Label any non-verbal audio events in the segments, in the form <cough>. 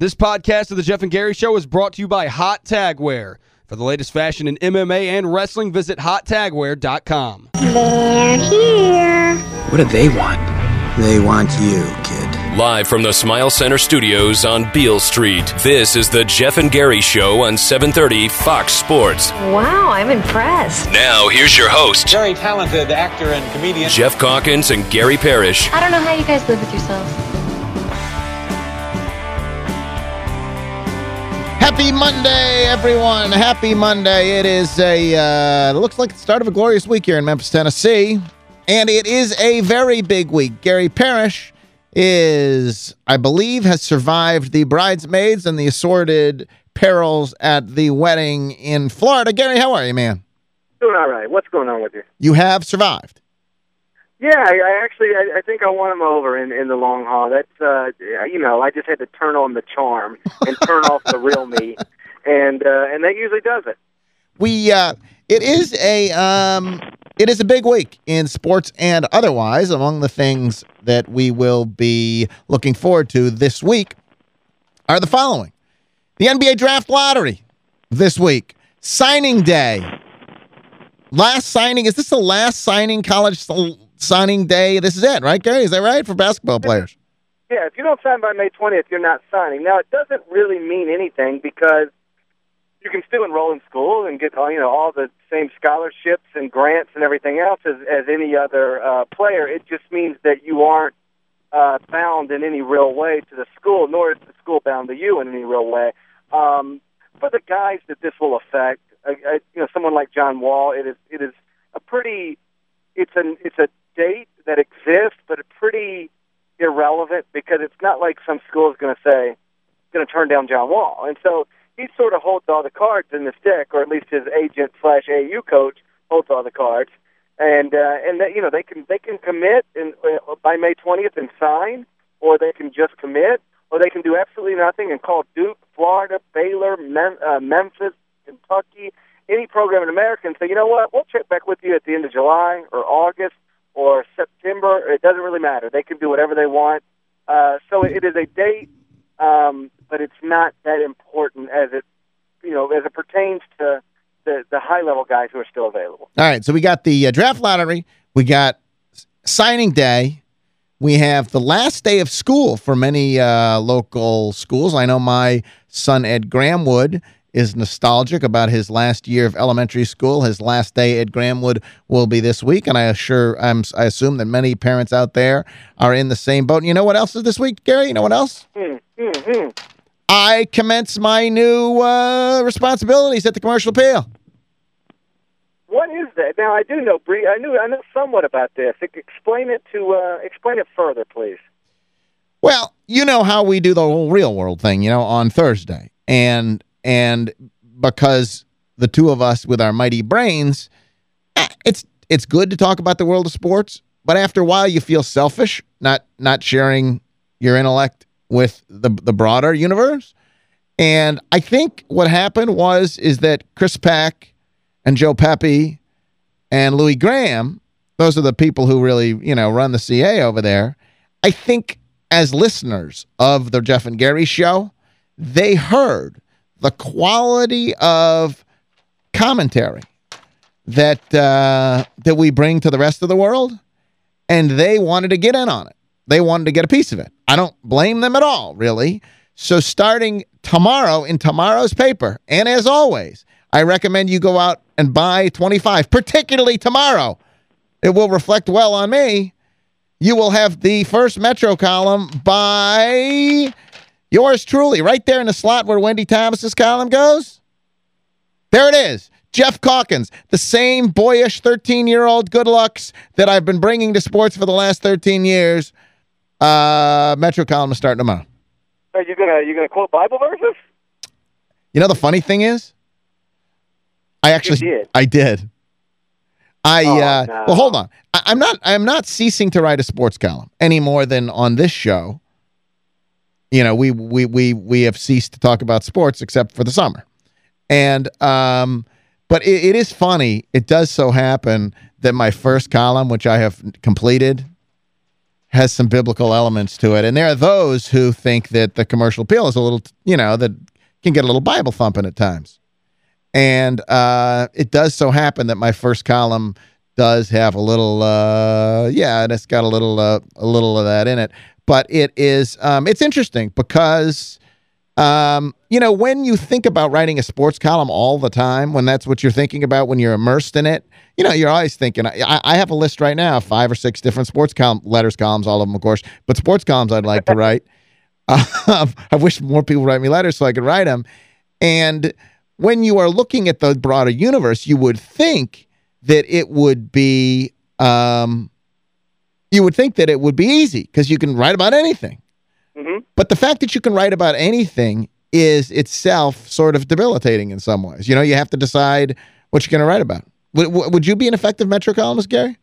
This podcast of the Geoff and Gary Show is brought to you by Hot Tagwear. For the latest fashion in MMA and wrestling, visit hottagwear.com. They're here. What do they want? They want you, kid. Live from the Smile Center studios on Beale Street, this is the Geoff and Gary Show on 730 Fox Sports. Wow, I'm impressed. Now, here's your host. Very talented actor and comedian. Geoff Calkins and Gary Parrish. I don't know how you guys live with yourselves. Happy Monday, everyone. Happy Monday. It is a, uh, looks like the start of a glorious week here in Memphis, Tennessee. And it is a very big week. Gary Parrish is, I believe, has survived the bridesmaids and the assorted perils at the wedding in Florida. Gary, how are you, man? Doing all right. What's going on with you? You have survived. Yeah, I, actually I, I think I won him over in in the long haul. That's uh, you know I just had to turn on the charm and turn off the real me, and uh, and that usually does it. We uh, it is a um, it is a big week in sports and otherwise. Among the things that we will be looking forward to this week are the following: the NBA Draft Lottery this week, signing day. Last signing is this the last signing college signing day? This is it, right, Gary? Is that right for basketball players? Yeah, if you don't sign by May 20th, you're not signing. Now, it doesn't really mean anything because you can still enroll in school and get all you know all the same scholarships and grants and everything else as as any other uh, player. It just means that you aren't uh, bound in any real way to the school, nor is the school bound to you in any real way. Um, for the guys that this will affect, uh, uh, you know, someone like John Wall, it is it is a pretty it's an it's a date that exists, but a pretty irrelevant because it's not like some school is going to say going to turn down John Wall, and so he sort of holds all the cards in the stick, or at least his agent slash AU coach holds all the cards, and uh, and that you know they can they can commit in, uh, by May twentieth and sign, or they can just commit, or they can do absolutely nothing and call Duke, Florida, Baylor, Mem- uh, Memphis, Kentucky, any program in America, and say, you know what, we'll check back with you at the end of July or August or September. It doesn't really matter. They can do whatever they want. Uh, so it is a date, um, but it's not that important as it, you know, as it pertains to the the high level guys who are still available. All right, so we got the uh, draft lottery, we got signing day, we have the last day of school for many uh, local schools. I know my son Ed Grahamwood is nostalgic about his last year of elementary school. His last day at Grahamwood will be this week, and I assure I'm I assume that many parents out there are in the same boat. And you know what else is this week, Gary? You know what else? Mm. I commence my new uh, responsibilities at the Commercial Appeal. What is that? Now I do know, Bree. I knew I know somewhat about this. Explain it to uh, explain it further, please. Well, you know how we do the whole real world thing, you know, on Thursday. And and because the two of us with our mighty brains, eh, it's it's good to talk about the world of sports, but after a while you feel selfish not not sharing your intellect with the the broader universe. And I think what happened was is that Chris Peck and Joe Pepe and Louis Graham, those are the people who really, you know, run the CA over there. I think as listeners of the Geoff and Gary show, they heard the quality of commentary that uh, that we bring to the rest of the world, and they wanted to get in on it. They wanted to get a piece of it. I don't blame them at all, really. So starting tomorrow in tomorrow's paper, and as always, I recommend you go out and buy 25, particularly tomorrow. It will reflect well on me. You will have the first Metro column by yours truly, right there in the slot where Wendi Thomas's column goes. There it is. Geoff Calkins, the same boyish 13-year-old good lucks that I've been bringing to sports for the last 13 years. Uh, Metro column is starting tomorrow. Are you gonna you gonna quote Bible verses? You know the funny thing is, I actually did. I did. I Oh, uh, no. well, hold on. I, I'm not I'm not ceasing to write a sports column any more than on this show. You know, we we we we have ceased to talk about sports except for the summer, and um, but it, it is funny. It does so happen that my first column, which I have completed, has some biblical elements to it. And there are those who think that the commercial appeal is a little, you know, that can get a little Bible thumping at times. And uh, it does so happen that my first column does have a little, uh, yeah, and it's got a little, uh, a little of that in it. But it is, um, it's interesting because, um, you know, when you think about writing a sports column all the time, when that's what you're thinking about, when you're immersed in it, you know, you're always thinking, I, I have a list right now, five or six different sports column, letters columns, all of them, of course, but sports columns I'd like to <laughs> write. Um, <laughs> I wish more people write me letters so I could write them. And when you are looking at the broader universe, you would think that it would be, um, you would think that it would be easy because you can write about anything. Mm -hmm. But the fact that you can write about anything is itself sort of debilitating in some ways. You know, you have to decide what you're going to write about. Would, would you be an effective Metro columnist, Gary?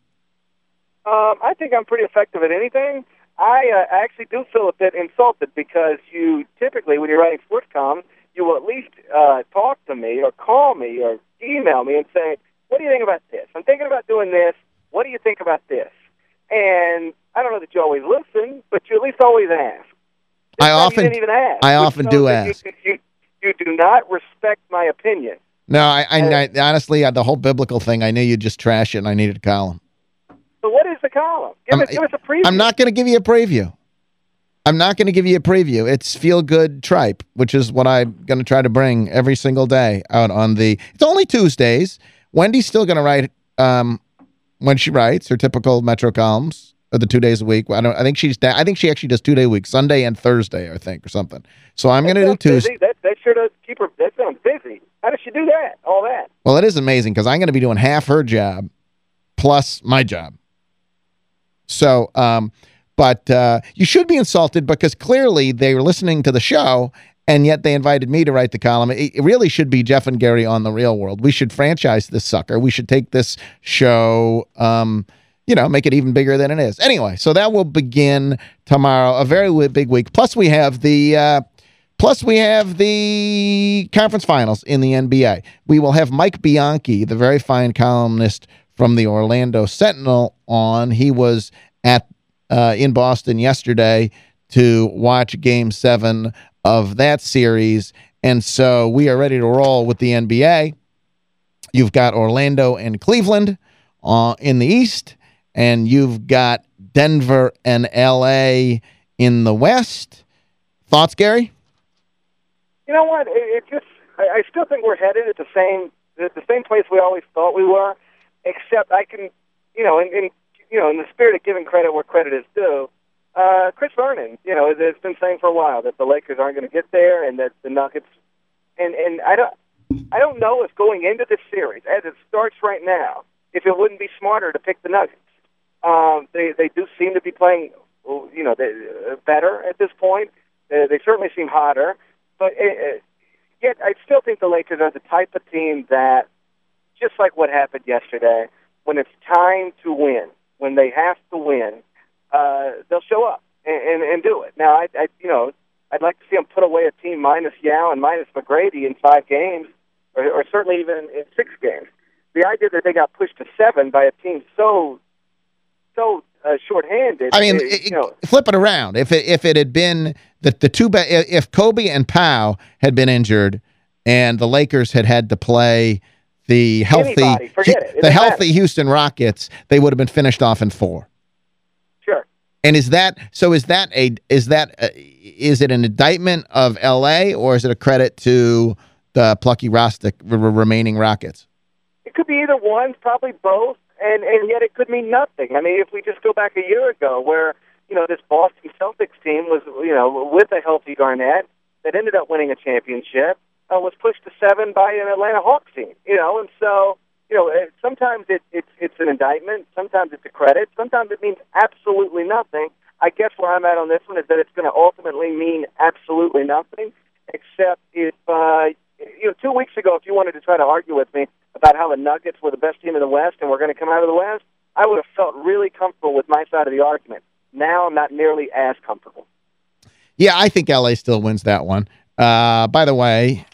Um, I think I'm pretty effective at anything. I uh, actually do feel a bit insulted because you typically, when you're writing sports column, you will at least uh, talk to me or call me or email me and say, "What do you think about this? I'm thinking about doing this. What do you think about this?" And I don't know that you always listen, but you at least always ask. This I often, didn't even ask. I often do ask. You, you, you, do not respect my opinion. No, I, I, I honestly, uh, the whole biblical thing, I knew you'd just trash it, and I needed a column. So what is the column? Give, us, give us a preview. I'm not going to give you a preview. I'm not going to give you a preview. It's Feel Good Tripe, which is what I'm going to try to bring every single day out on the... It's only Tuesdays. Wendi's still going to write um, when she writes her typical Metro columns or the two days a week. I don't. I think she's. I think she actually does two day a week, Sunday and Thursday, I think, or something. So I'm going to do Tuesday. That, that sure does keep her. That sounds busy. How does she do that? All that? Well, it is amazing because I'm going to be doing half her job plus my job. So, um, but uh, you should be insulted because clearly they were listening to the show and yet they invited me to write the column. It, really should be Geoff and Gary on the real world. We should franchise this sucker. We should take this show, um, you know, make it even bigger than it is. Anyway, so that will begin tomorrow, a very big week. Plus we have the... Uh, Plus, we have the conference finals in the NBA. We will have Mike Bianchi, the very fine columnist from the Orlando Sentinel, on. He was at uh, in Boston yesterday to watch Game 7 of that series. And so we are ready to roll with the NBA. You've got Orlando and Cleveland uh, in the East, and you've got Denver and L.A. in the West. Thoughts, Gary? You know what? It, it just I, I still think we're headed at the same the, the same place we always thought we were, except I can, you know, in, in you know, in the spirit of giving credit where credit is due, uh, Chris Vernon, you know, has been saying for a while that the Lakers aren't going to get there, and that the Nuggets, and and I don't, I don't know if going into this series as it starts right now, if it wouldn't be smarter to pick the Nuggets. Um, they they do seem to be playing, you know, they, uh, better at this point. They, they certainly seem hotter. But it, it, yet, I still think the Lakers are the type of team that, just like what happened yesterday, when it's time to win, when they have to win, uh, they'll show up and, and, and do it. Now, I, I, you know, I'd like to see them put away a team minus Yao and minus McGrady in five games, or, or certainly even in six games. The idea that they got pushed to seven by a team so so uh, shorthanded. I mean, it, you know, flip it around. If it if it had been the the two if Kobe and Pau had been injured and the Lakers had had to play the healthy Anybody, it. the healthy matter. Houston Rockets, they would have been finished off in four. And is that so? Is that a is that a, is it an indictment of L.A. or is it a credit to the plucky Rostic remaining Rockets? It could be either one, probably both and and yet it could mean nothing. I mean, if we just go back a year ago, where you know this Boston Celtics team was you know with a healthy Garnett that ended up winning a championship, uh, was pushed to seven by an Atlanta Hawks team. You know, and so you know sometimes it, it's it's an indictment, sometimes it's a credit, sometimes it means absolutely nothing. I guess where I'm at on this one is that it's going to ultimately mean absolutely nothing, except if uh, you know two weeks ago, if you wanted to try to argue with me about how the Nuggets were the best team in the West and we're going to come out of the West, I would have felt really comfortable with my side of the argument. Now I'm not nearly as comfortable. Yeah, I think L.A. still wins that one. Uh, by the way,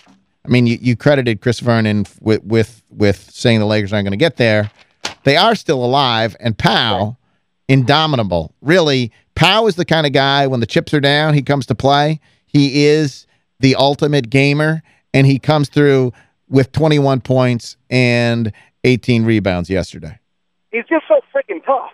I mean, you, you credited Chris Vernon with, with, with saying the Lakers aren't going to get there. They are still alive, and Pau, indomitable. Really, Pau is the kind of guy, when the chips are down, he comes to play. He is the ultimate gamer, and he comes through with 21 points and 18 rebounds yesterday. He's just so freaking tough.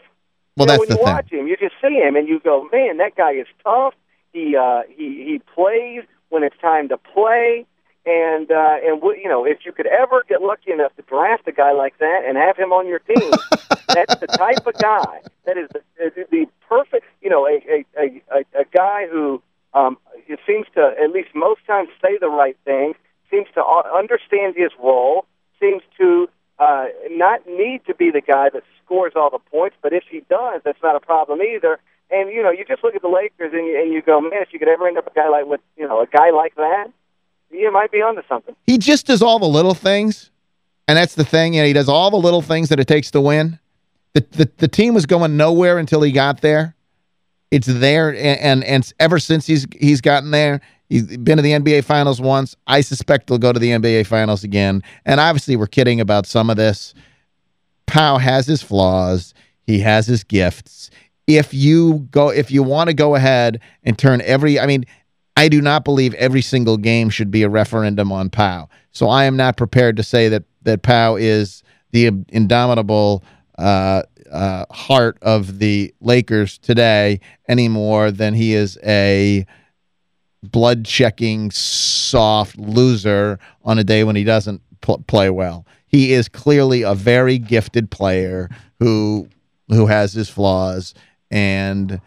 Well, you know, that's when the you thing. watch him, you just see him and you go, man, that guy is tough. He uh, he he plays when it's time to play, and uh, and you know if you could ever get lucky enough to draft a guy like that and have him on your team, <laughs> that's the type of guy that is the, the, the perfect. You know, a a a, a, guy who um, it seems to at least most times say the right thing, seems to understand his role, seems to uh, not need to be the guy that scores all the points, but if he does, that's not a problem either. And you know, you just look at the Lakers and you, and you go, man, if you could ever end up a guy like with you know a guy like that, you might be onto something. He just does all the little things, and that's the thing. You know, he does all the little things that it takes to win. The the, the team was going nowhere until he got there. It's there, and, and and ever since he's he's gotten there, he's been to the NBA Finals once. I suspect he'll go to the NBA Finals again. And obviously, we're kidding about some of this. Pau has his flaws. He has his gifts. If you go, if you want to go ahead and turn every, I mean, I do not believe every single game should be a referendum on Pau. So I am not prepared to say that that Pau is the indomitable uh, uh, heart of the Lakers today any more than he is a blood checking soft loser on a day when he doesn't pl play well. He is clearly a very gifted player who who has his flaws and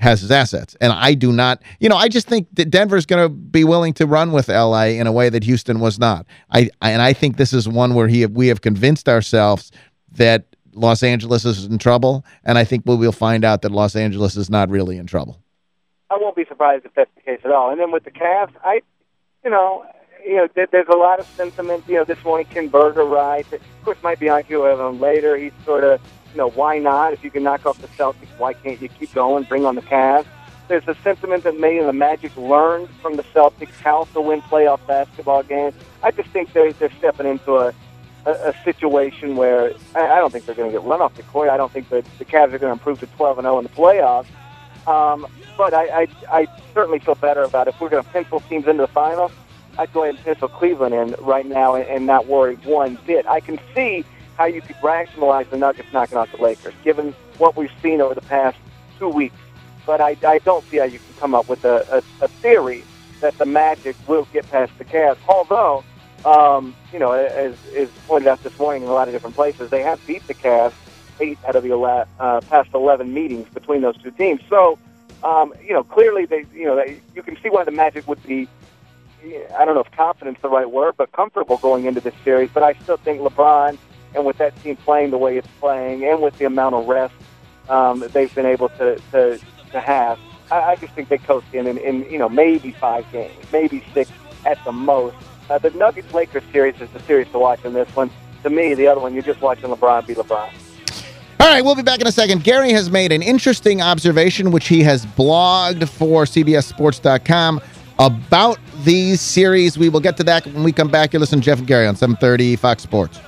has his assets. And I do not, you know, I just think that Denver's going to be willing to run with LA in a way that Houston was not. I, I and I think this is one where he we have convinced ourselves that Los Angeles is in trouble, and I think we will find out that Los Angeles is not really in trouble. I won't be surprised if that's the case at all. And then with the Cavs, I, you know, you know, there, there's a lot of sentiment. You know, this morning Ken Berger writes. Of course, might be with him later. He's sort of, you know, why not? If you can knock off the Celtics, why can't you keep going? Bring on the Cavs. There's a sentiment that maybe the Magic learned from the Celtics how to win playoff basketball games. I just think they're they're stepping into a a, a situation where I, I don't think they're going to get run off the court. I don't think that the Cavs are going to improve to 12 and 0 in the playoffs. Um, but I, I, I certainly feel better about it. if we're going to pencil teams into the finals. I'd go ahead and pencil Cleveland in right now and, and not worry one bit. I can see how you could rationalize the Nuggets knocking off the Lakers, given what we've seen over the past two weeks. But I, I don't see how you can come up with a, a, a theory that the Magic will get past the Cavs. Although, um, you know, as is pointed out this morning in a lot of different places, they have beat the Cavs eight out of the uh, past 11 meetings between those two teams. So, um, you know, clearly they, you know, you can see why the Magic would be. I don't know if confidence is the right word, but comfortable going into this series. But I still think LeBron, and with that team playing the way it's playing, and with the amount of rest um, they've been able to to, to have, I, I just think they coast in, in in you know maybe five games, maybe six at the most. Uh, the Nuggets Lakers series is the series to watch in this one. To me, the other one you're just watching LeBron be LeBron. All right, we'll be back in a second. Gary has made an interesting observation, which he has blogged for CBSSports.com about these series. We will get to that when we come back. You listen to Geoff and Gary on 730 Fox Sports.